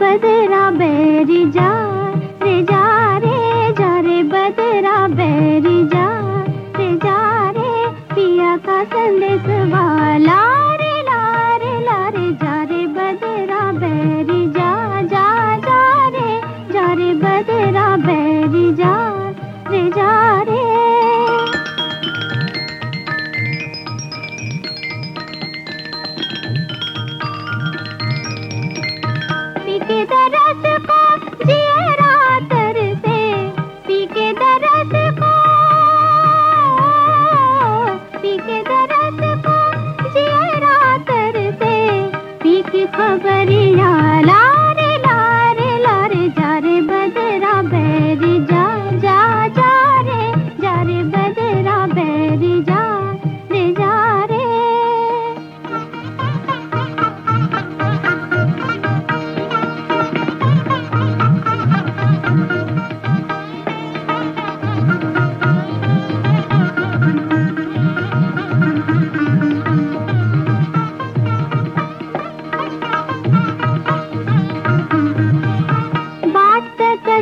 बदरा बे संदेश वाला खबरियाला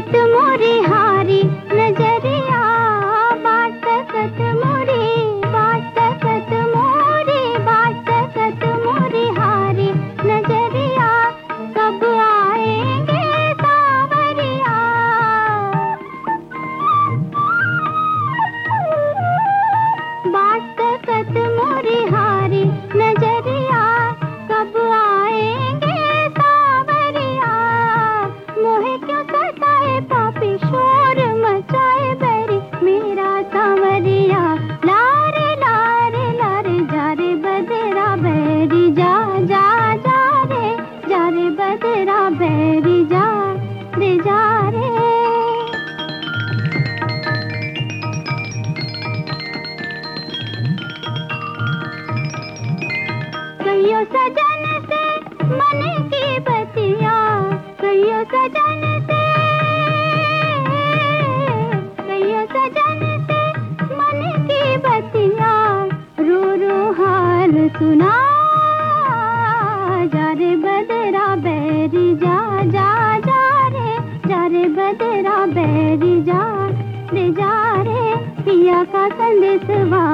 मोरी सजन से, मन की बतिया कहियो सजन से। कहियो सजन से, मन की बतिया रो रो हाल सुना। जा रे बदरा बैरी जा जा जा रे जा रे बदरा बैरी जा। रे जा रे पिया का संदेशवा